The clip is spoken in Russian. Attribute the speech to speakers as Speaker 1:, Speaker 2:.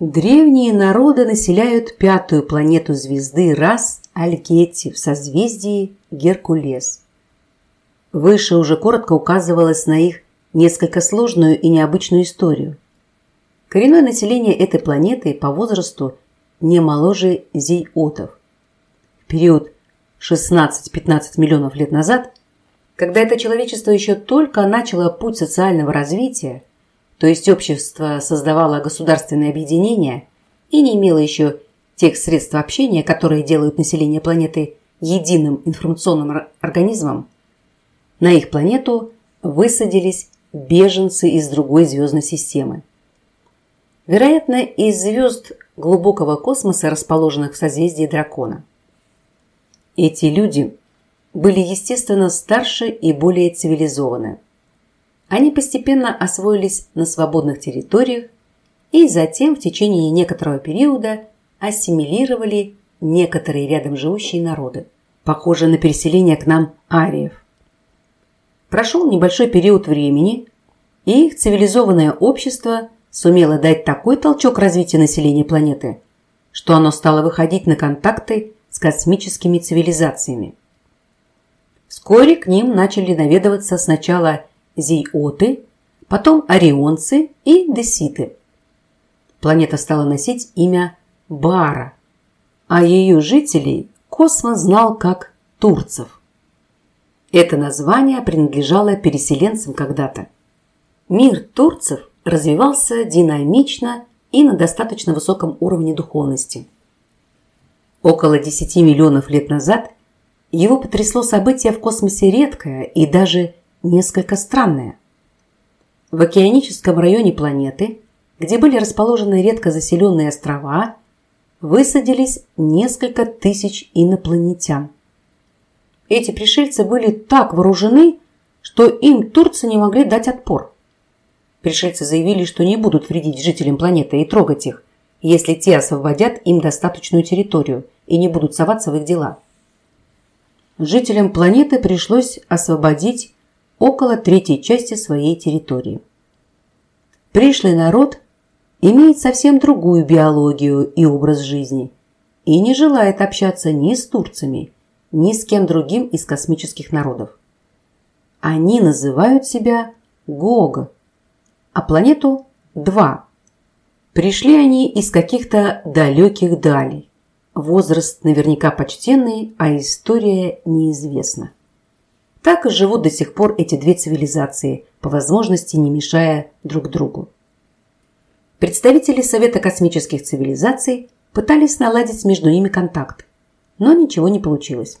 Speaker 1: Древние народы населяют пятую планету звезды Рас Алькетти в созвездии Геркулес. Выше уже коротко указывалось на их несколько сложную и необычную историю. Коренное население этой планеты по возрасту не моложе зейотов. В период 16-15 миллионов лет назад, когда это человечество еще только начало путь социального развития, то есть общество создавало государственное объединение и не имело еще тех средств общения, которые делают население планеты единым информационным организмом, на их планету высадились беженцы из другой звездной системы. Вероятно, из звезд глубокого космоса, расположенных в созвездии Дракона. Эти люди были, естественно, старше и более цивилизованы. Они постепенно освоились на свободных территориях и затем в течение некоторого периода ассимилировали некоторые рядом живущие народы, похожие на переселение к нам ариев. Прошел небольшой период времени, и их цивилизованное общество сумело дать такой толчок развитию населения планеты, что оно стало выходить на контакты с космическими цивилизациями. Вскоре к ним начали наведываться сначала зейоты, потом орионцы и деситы. Планета стала носить имя Бара, а ее жителей космос знал как турцев. Это название принадлежало переселенцам когда-то. Мир турцев развивался динамично и на достаточно высоком уровне духовности. Около 10 миллионов лет назад его потрясло событие в космосе редкое и даже несколько странное. В океаническом районе планеты, где были расположены редко заселенные острова, высадились несколько тысяч инопланетян. Эти пришельцы были так вооружены, что им турцы не могли дать отпор. Пришельцы заявили, что не будут вредить жителям планеты и трогать их, если те освободят им достаточную территорию и не будут соваться в их дела. Жителям планеты пришлось освободить около третьей части своей территории. Пришлый народ имеет совсем другую биологию и образ жизни и не желает общаться ни с турцами, ни с кем другим из космических народов. Они называют себя Гога, а планету – Два. Пришли они из каких-то далеких далей. Возраст наверняка почтенный, а история неизвестна. Так и живут до сих пор эти две цивилизации, по возможности не мешая друг другу. Представители Совета космических цивилизаций пытались наладить между ними контакт, но ничего не получилось.